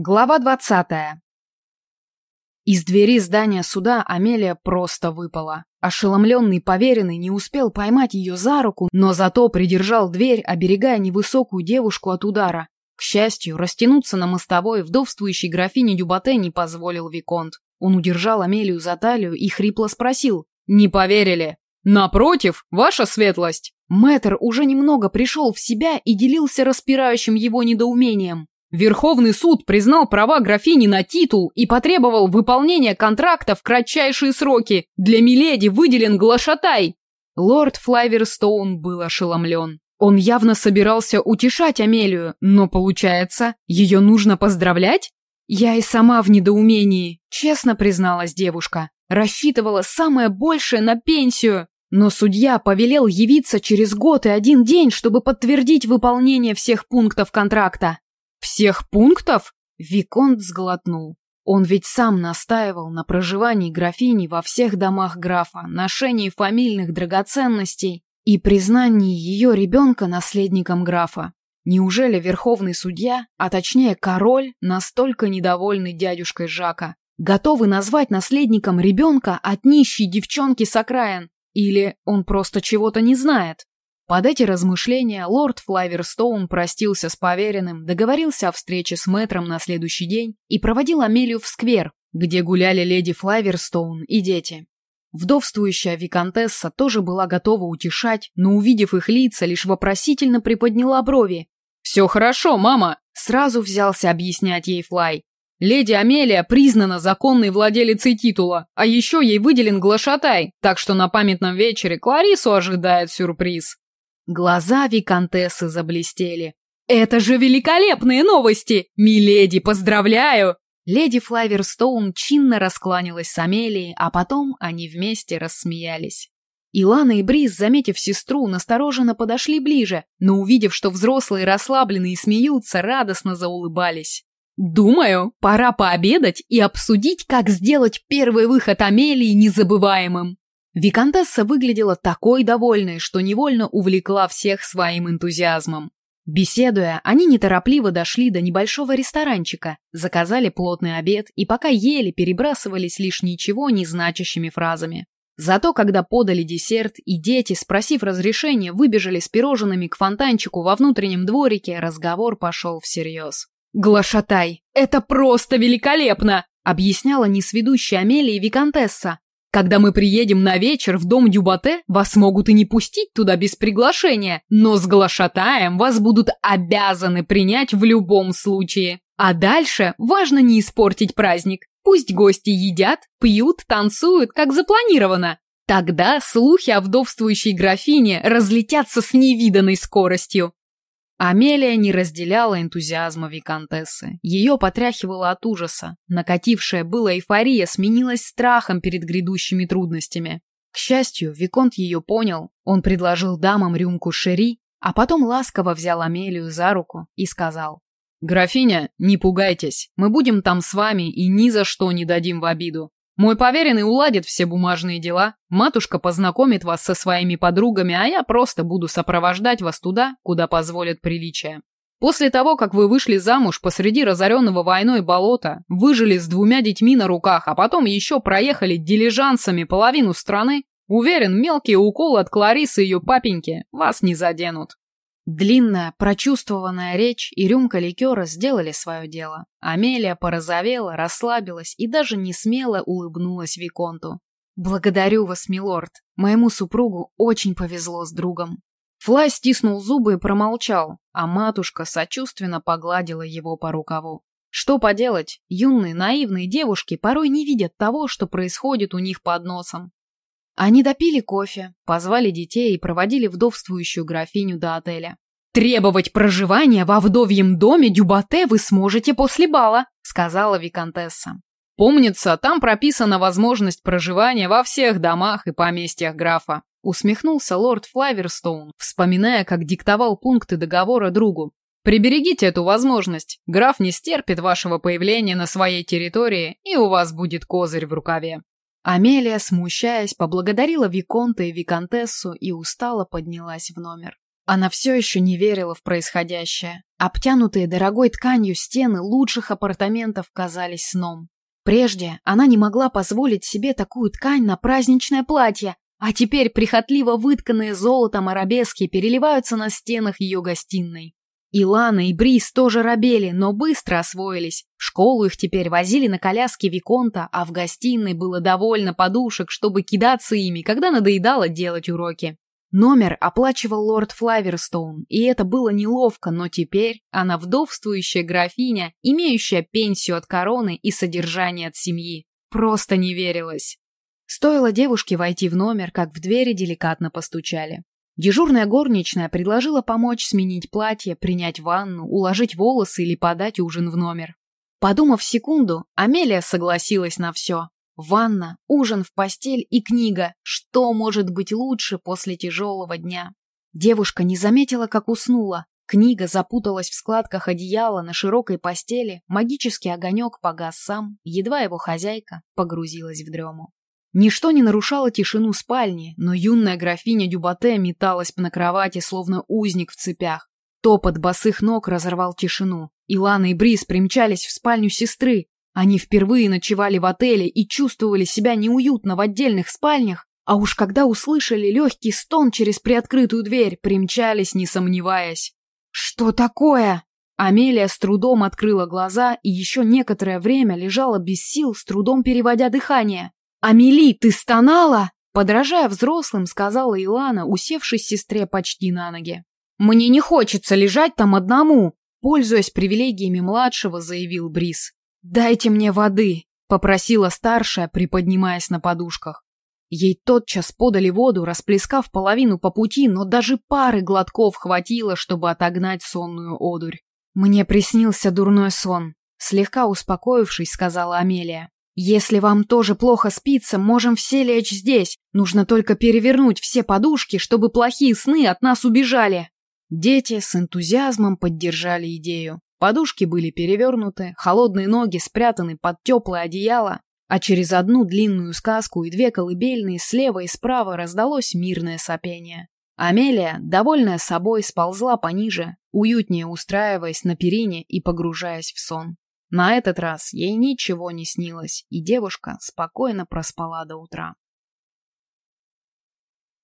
Глава двадцатая. Из двери здания суда Амелия просто выпала. Ошеломленный поверенный не успел поймать ее за руку, но зато придержал дверь, оберегая невысокую девушку от удара. К счастью, растянуться на мостовой вдовствующей графине Дюбате не позволил Виконт. Он удержал Амелию за талию и хрипло спросил. «Не поверили?» «Напротив, ваша светлость!» Мэтр уже немного пришел в себя и делился распирающим его недоумением. Верховный суд признал права графини на титул и потребовал выполнения контракта в кратчайшие сроки. Для Миледи выделен глашатай. Лорд Флайверстоун был ошеломлен. Он явно собирался утешать Амелию, но получается, ее нужно поздравлять? Я и сама в недоумении, честно призналась девушка. Рассчитывала самое большее на пенсию. Но судья повелел явиться через год и один день, чтобы подтвердить выполнение всех пунктов контракта. «Всех пунктов?» Виконт сглотнул. Он ведь сам настаивал на проживании графини во всех домах графа, ношении фамильных драгоценностей и признании ее ребенка наследником графа. Неужели верховный судья, а точнее король, настолько недовольный дядюшкой Жака, готовы назвать наследником ребенка от нищей девчонки с окраин? Или он просто чего-то не знает? Под эти размышления лорд Флайверстоун простился с поверенным, договорился о встрече с мэтром на следующий день и проводил Амелию в сквер, где гуляли леди Флайверстоун и дети. Вдовствующая виконтесса тоже была готова утешать, но, увидев их лица, лишь вопросительно приподняла брови. «Все хорошо, мама!» — сразу взялся объяснять ей Флай. «Леди Амелия признана законной владелицей титула, а еще ей выделен глашатай, так что на памятном вечере Кларису ожидает сюрприз». Глаза виконтессы заблестели. «Это же великолепные новости! Миледи, поздравляю!» Леди Флайверстоун чинно раскланялась с Амелией, а потом они вместе рассмеялись. Илана и Бриз, заметив сестру, настороженно подошли ближе, но увидев, что взрослые расслаблены и смеются, радостно заулыбались. «Думаю, пора пообедать и обсудить, как сделать первый выход Амелии незабываемым», Викантесса выглядела такой довольной, что невольно увлекла всех своим энтузиазмом. Беседуя, они неторопливо дошли до небольшого ресторанчика, заказали плотный обед и пока ели, перебрасывались лишь ничего не значащими фразами. Зато когда подали десерт и дети, спросив разрешения, выбежали с пирожными к фонтанчику во внутреннем дворике, разговор пошел всерьез. «Глашатай, это просто великолепно!» объясняла несведущая Амелия Викантесса, когда мы приедем на вечер в дом Дюбате, вас могут и не пустить туда без приглашения, но с глашатаем вас будут обязаны принять в любом случае. А дальше важно не испортить праздник. Пусть гости едят, пьют, танцуют, как запланировано. Тогда слухи о вдовствующей графине разлетятся с невиданной скоростью. Амелия не разделяла энтузиазма виконтессы. Ее потряхивало от ужаса. Накатившая была эйфория сменилась страхом перед грядущими трудностями. К счастью, Виконт ее понял. Он предложил дамам рюмку шери, а потом ласково взял Амелию за руку и сказал. «Графиня, не пугайтесь, мы будем там с вами и ни за что не дадим в обиду. Мой поверенный уладит все бумажные дела, матушка познакомит вас со своими подругами, а я просто буду сопровождать вас туда, куда позволят приличия. После того, как вы вышли замуж посреди разоренного войной болота, выжили с двумя детьми на руках, а потом еще проехали дилижансами половину страны, уверен, мелкие уколы от Кларисы и ее папеньки вас не заденут. Длинная, прочувствованная речь и рюмка ликера сделали свое дело. Амелия порозовела, расслабилась и даже не смело улыбнулась Виконту. «Благодарю вас, милорд. Моему супругу очень повезло с другом». Флай стиснул зубы и промолчал, а матушка сочувственно погладила его по рукаву. Что поделать, юные наивные девушки порой не видят того, что происходит у них под носом. Они допили кофе, позвали детей и проводили вдовствующую графиню до отеля. «Требовать проживания во вдовьем доме Дюбате вы сможете после бала», сказала виконтесса. «Помнится, там прописана возможность проживания во всех домах и поместьях графа», усмехнулся лорд Флаверстоун, вспоминая, как диктовал пункты договора другу. «Приберегите эту возможность. Граф не стерпит вашего появления на своей территории, и у вас будет козырь в рукаве». Амелия, смущаясь, поблагодарила Виконта и Виконтессу и устало поднялась в номер. Она все еще не верила в происходящее. Обтянутые дорогой тканью стены лучших апартаментов казались сном. Прежде она не могла позволить себе такую ткань на праздничное платье, а теперь прихотливо вытканные золотом арабески переливаются на стенах ее гостиной. Илана и Брис тоже робели, но быстро освоились. В школу их теперь возили на коляске Виконта, а в гостиной было довольно подушек, чтобы кидаться ими, когда надоедало делать уроки. Номер оплачивал лорд Флаверстоун, и это было неловко, но теперь она вдовствующая графиня, имеющая пенсию от короны и содержание от семьи. Просто не верилось. Стоило девушке войти в номер, как в двери деликатно постучали. Дежурная горничная предложила помочь сменить платье, принять ванну, уложить волосы или подать ужин в номер. Подумав секунду, Амелия согласилась на все. Ванна, ужин в постель и книга. Что может быть лучше после тяжелого дня? Девушка не заметила, как уснула. Книга запуталась в складках одеяла на широкой постели, магический огонек погас сам, едва его хозяйка погрузилась в дрему. Ничто не нарушало тишину спальни, но юная графиня Дюбате металась на кровати, словно узник в цепях. Топот босых ног разорвал тишину. Илана и Брис примчались в спальню сестры. Они впервые ночевали в отеле и чувствовали себя неуютно в отдельных спальнях, а уж когда услышали легкий стон через приоткрытую дверь, примчались, не сомневаясь. «Что такое?» Амелия с трудом открыла глаза и еще некоторое время лежала без сил, с трудом переводя дыхание. «Амели, ты стонала?» Подражая взрослым, сказала Илана, усевшись сестре почти на ноги. «Мне не хочется лежать там одному», пользуясь привилегиями младшего, заявил Брис. «Дайте мне воды», — попросила старшая, приподнимаясь на подушках. Ей тотчас подали воду, расплескав половину по пути, но даже пары глотков хватило, чтобы отогнать сонную одурь. «Мне приснился дурной сон», — слегка успокоившись, сказала Амелия. «Если вам тоже плохо спится, можем все лечь здесь. Нужно только перевернуть все подушки, чтобы плохие сны от нас убежали». Дети с энтузиазмом поддержали идею. Подушки были перевернуты, холодные ноги спрятаны под теплое одеяло, а через одну длинную сказку и две колыбельные слева и справа раздалось мирное сопение. Амелия, довольная собой, сползла пониже, уютнее устраиваясь на перине и погружаясь в сон. На этот раз ей ничего не снилось, и девушка спокойно проспала до утра.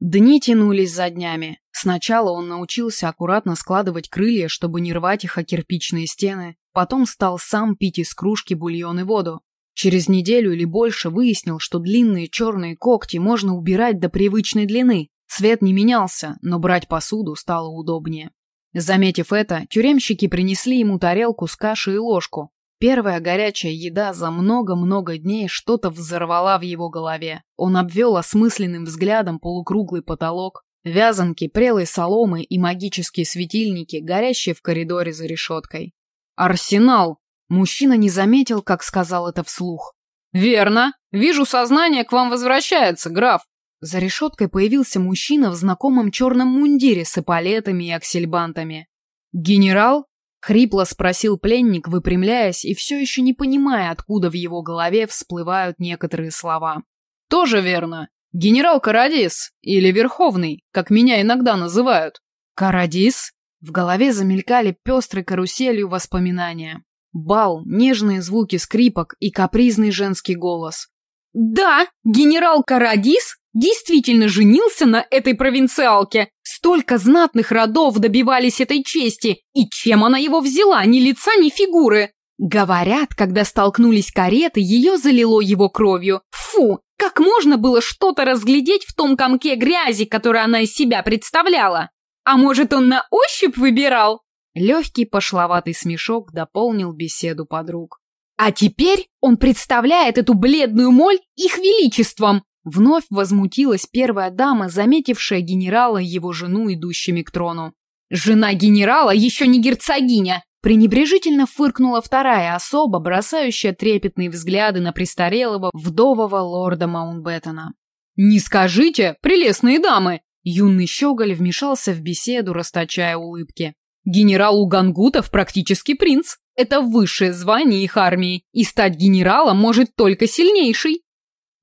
Дни тянулись за днями. Сначала он научился аккуратно складывать крылья, чтобы не рвать их о кирпичные стены, потом стал сам пить из кружки бульон и воду. Через неделю или больше выяснил, что длинные черные когти можно убирать до привычной длины. Цвет не менялся, но брать посуду стало удобнее. Заметив это, тюремщики принесли ему тарелку с кашей и ложку. Первая горячая еда за много-много дней что-то взорвала в его голове. Он обвел осмысленным взглядом полукруглый потолок, вязанки, прелой соломы и магические светильники, горящие в коридоре за решеткой. «Арсенал!» Мужчина не заметил, как сказал это вслух. «Верно. Вижу, сознание к вам возвращается, граф». За решеткой появился мужчина в знакомом черном мундире с эполетами и аксельбантами. «Генерал?» Хрипло спросил пленник, выпрямляясь и все еще не понимая, откуда в его голове всплывают некоторые слова. «Тоже верно. Генерал Карадис, или Верховный, как меня иногда называют». «Карадис?» В голове замелькали пестрой каруселью воспоминания. Бал, нежные звуки скрипок и капризный женский голос. «Да, генерал Карадис действительно женился на этой провинциалке. Столько знатных родов добивались этой чести. И чем она его взяла? Ни лица, ни фигуры. Говорят, когда столкнулись кареты, ее залило его кровью. Фу, как можно было что-то разглядеть в том комке грязи, который она из себя представляла? А может, он на ощупь выбирал? Легкий пошловатый смешок дополнил беседу подруг. А теперь он представляет эту бледную моль их величеством. Вновь возмутилась первая дама, заметившая генерала и его жену, идущими к трону. «Жена генерала еще не герцогиня!» Пренебрежительно фыркнула вторая особа, бросающая трепетные взгляды на престарелого вдового лорда Маунтбеттена. «Не скажите, прелестные дамы!» Юный щеголь вмешался в беседу, расточая улыбки. «Генерал Угангутов практически принц. Это высшее звание их армии, и стать генералом может только сильнейший.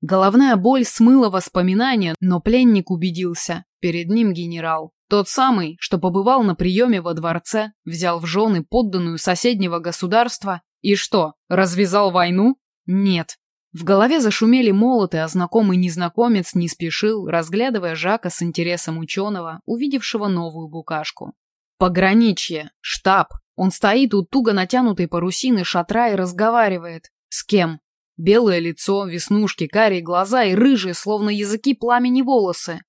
Головная боль смыла воспоминания, но пленник убедился. Перед ним генерал. Тот самый, что побывал на приеме во дворце, взял в жены подданную соседнего государства и что, развязал войну? Нет. В голове зашумели молоты, а знакомый незнакомец не спешил, разглядывая Жака с интересом ученого, увидевшего новую букашку. Пограничье, штаб. Он стоит у туго натянутой парусины шатра и разговаривает. С кем? Белое лицо, веснушки, карие глаза и рыжие, словно языки пламени волосы.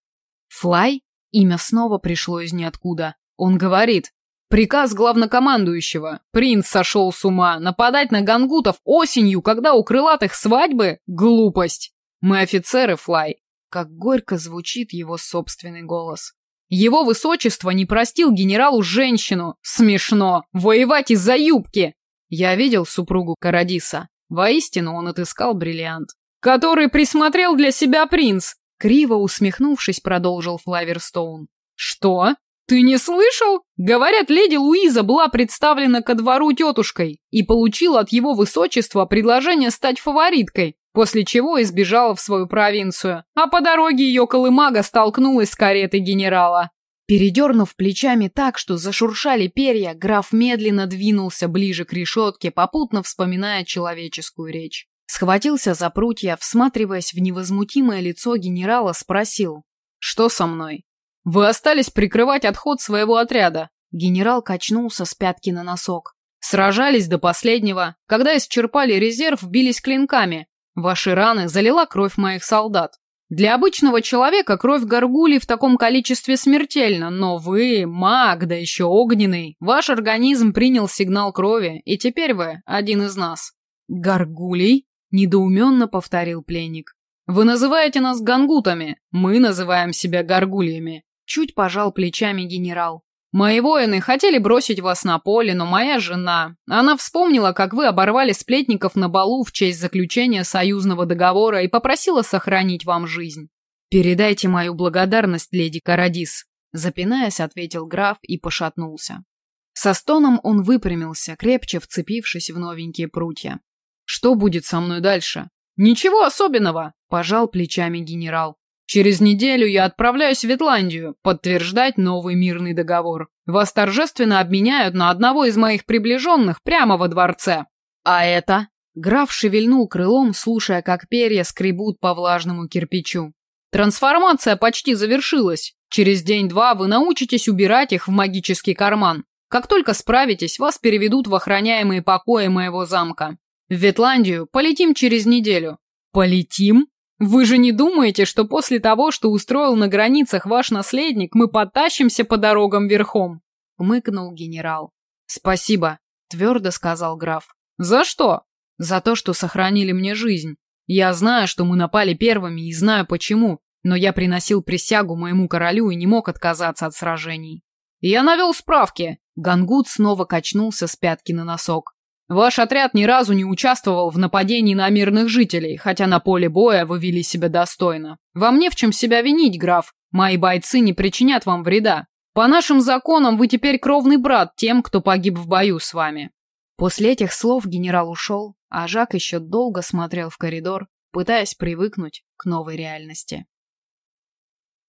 Флай? Имя снова пришло из ниоткуда. Он говорит. Приказ главнокомандующего. Принц сошел с ума. Нападать на гангутов осенью, когда у крылатых свадьбы? Глупость. Мы офицеры, Флай. Как горько звучит его собственный голос. Его высочество не простил генералу женщину. Смешно. Воевать из-за юбки. Я видел супругу Карадиса. Воистину он отыскал бриллиант. «Который присмотрел для себя принц!» Криво усмехнувшись, продолжил Флаверстоун. «Что? Ты не слышал? Говорят, леди Луиза была представлена ко двору тетушкой и получила от его высочества предложение стать фавориткой, после чего избежала в свою провинцию, а по дороге ее колымага столкнулась с каретой генерала. Передернув плечами так, что зашуршали перья, граф медленно двинулся ближе к решетке, попутно вспоминая человеческую речь. Схватился за прутья, всматриваясь в невозмутимое лицо генерала, спросил. «Что со мной?» «Вы остались прикрывать отход своего отряда». Генерал качнулся с пятки на носок. «Сражались до последнего. Когда исчерпали резерв, бились клинками. Ваши раны залила кровь моих солдат. Для обычного человека кровь горгулей в таком количестве смертельна, но вы, маг, да еще огненный, ваш организм принял сигнал крови, и теперь вы один из нас. Горгулей? Недоуменно повторил пленник. Вы называете нас гангутами, мы называем себя горгульями. Чуть пожал плечами генерал. Мои воины хотели бросить вас на поле, но моя жена... Она вспомнила, как вы оборвали сплетников на балу в честь заключения союзного договора и попросила сохранить вам жизнь. Передайте мою благодарность, леди Карадис. Запинаясь, ответил граф и пошатнулся. Со стоном он выпрямился, крепче вцепившись в новенькие прутья. Что будет со мной дальше? Ничего особенного, пожал плечами генерал. Через неделю я отправляюсь в Ветландию подтверждать новый мирный договор. Вас торжественно обменяют на одного из моих приближенных прямо во дворце. А это? Граф шевельнул крылом, слушая, как перья скребут по влажному кирпичу. Трансформация почти завершилась. Через день-два вы научитесь убирать их в магический карман. Как только справитесь, вас переведут в охраняемые покои моего замка. В Ветландию полетим через неделю. Полетим? Вы же не думаете, что после того, что устроил на границах ваш наследник, мы потащимся по дорогам верхом? Мыкнул генерал. Спасибо, твердо сказал граф. За что? За то, что сохранили мне жизнь. Я знаю, что мы напали первыми и знаю почему, но я приносил присягу моему королю и не мог отказаться от сражений. Я навел справки. Гангут снова качнулся с пятки на носок. Ваш отряд ни разу не участвовал в нападении на мирных жителей, хотя на поле боя вы вели себя достойно. Вам не в чем себя винить, граф. Мои бойцы не причинят вам вреда. По нашим законам вы теперь кровный брат тем, кто погиб в бою с вами. После этих слов генерал ушел, а Жак еще долго смотрел в коридор, пытаясь привыкнуть к новой реальности.